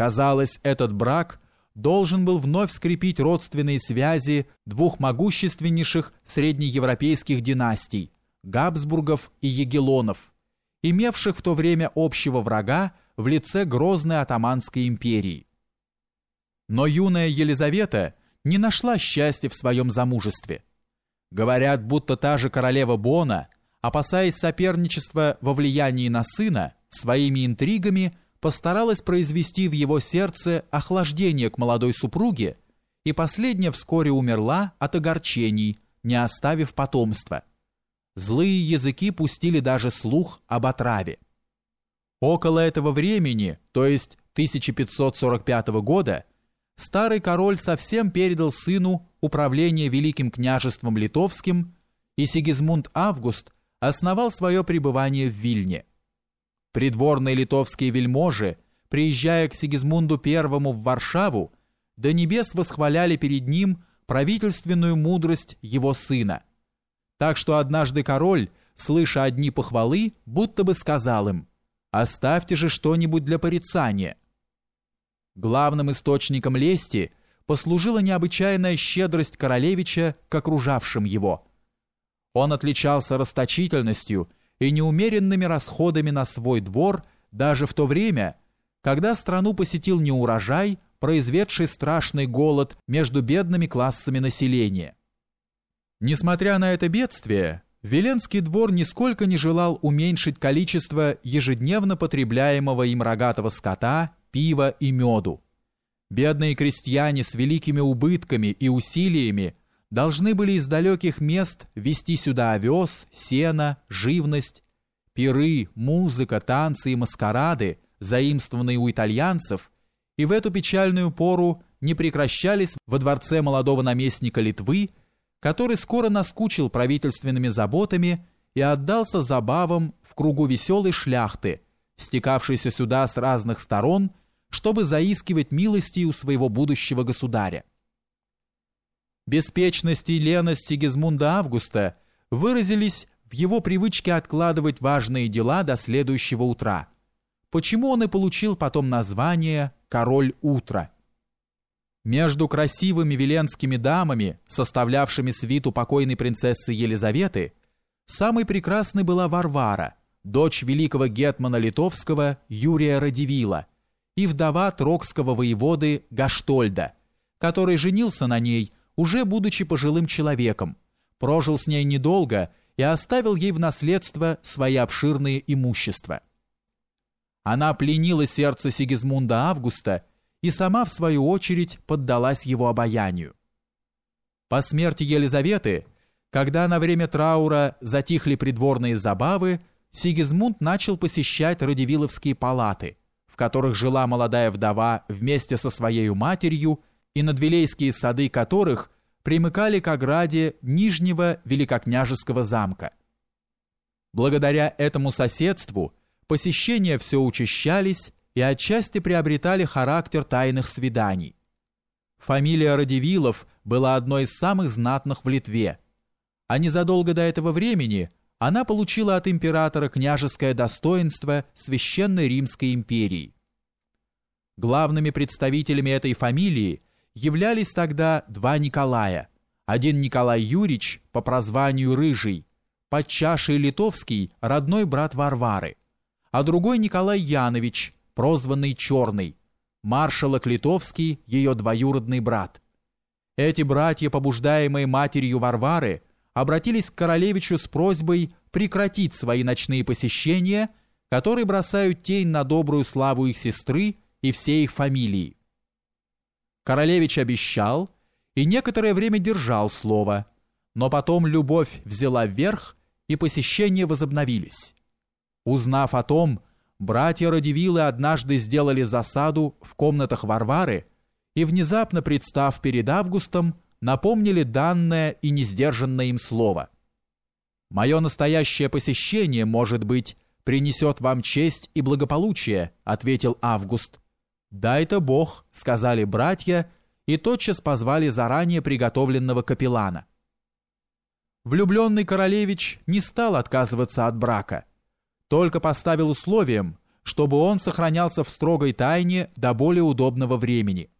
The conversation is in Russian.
Казалось, этот брак должен был вновь скрепить родственные связи двух могущественнейших среднеевропейских династий – Габсбургов и Егелонов, имевших в то время общего врага в лице грозной Атаманской империи. Но юная Елизавета не нашла счастья в своем замужестве. Говорят, будто та же королева Бона, опасаясь соперничества во влиянии на сына, своими интригами – постаралась произвести в его сердце охлаждение к молодой супруге, и последняя вскоре умерла от огорчений, не оставив потомства. Злые языки пустили даже слух об отраве. Около этого времени, то есть 1545 года, старый король совсем передал сыну управление Великим княжеством Литовским, и Сигизмунд Август основал свое пребывание в Вильне. Придворные литовские вельможи, приезжая к Сигизмунду I в Варшаву, до небес восхваляли перед ним правительственную мудрость его сына. Так что однажды король, слыша одни похвалы, будто бы сказал им «Оставьте же что-нибудь для порицания». Главным источником лести послужила необычайная щедрость королевича к окружавшим его. Он отличался расточительностью и неумеренными расходами на свой двор даже в то время, когда страну посетил неурожай, произведший страшный голод между бедными классами населения. Несмотря на это бедствие, Веленский двор нисколько не желал уменьшить количество ежедневно потребляемого им рогатого скота, пива и меду. Бедные крестьяне с великими убытками и усилиями должны были из далеких мест везти сюда овес, сено, живность, пиры, музыка, танцы и маскарады, заимствованные у итальянцев, и в эту печальную пору не прекращались во дворце молодого наместника Литвы, который скоро наскучил правительственными заботами и отдался забавам в кругу веселой шляхты, стекавшейся сюда с разных сторон, чтобы заискивать милости у своего будущего государя. Беспечность и леность Сигизмунда Августа выразились в его привычке откладывать важные дела до следующего утра, почему он и получил потом название «Король утра». Между красивыми веленскими дамами, составлявшими свиту покойной принцессы Елизаветы, самой прекрасной была Варвара, дочь великого гетмана литовского Юрия Радивила и вдова трокского воеводы Гаштольда, который женился на ней – уже будучи пожилым человеком, прожил с ней недолго и оставил ей в наследство свои обширные имущества. Она пленила сердце Сигизмунда Августа и сама, в свою очередь, поддалась его обаянию. По смерти Елизаветы, когда на время траура затихли придворные забавы, Сигизмунд начал посещать радивиловские палаты, в которых жила молодая вдова вместе со своей матерью и надвилейские сады которых примыкали к ограде Нижнего Великокняжеского замка. Благодаря этому соседству посещения все учащались и отчасти приобретали характер тайных свиданий. Фамилия Радивилов была одной из самых знатных в Литве, а незадолго до этого времени она получила от императора княжеское достоинство Священной Римской империи. Главными представителями этой фамилии – являлись тогда два Николая. Один Николай Юрич по прозванию Рыжий, под чашей Литовский родной брат Варвары, а другой Николай Янович, прозванный Черный, маршалок Литовский, ее двоюродный брат. Эти братья, побуждаемые матерью Варвары, обратились к королевичу с просьбой прекратить свои ночные посещения, которые бросают тень на добрую славу их сестры и всей их фамилии. Королевич обещал и некоторое время держал слово, но потом любовь взяла верх, и посещения возобновились. Узнав о том, братья Радивилы однажды сделали засаду в комнатах Варвары и, внезапно представ перед Августом, напомнили данное и несдержанное им слово. «Мое настоящее посещение, может быть, принесет вам честь и благополучие», ответил Август. «Дай-то Бог», — сказали братья, и тотчас позвали заранее приготовленного капеллана. Влюбленный королевич не стал отказываться от брака, только поставил условием, чтобы он сохранялся в строгой тайне до более удобного времени –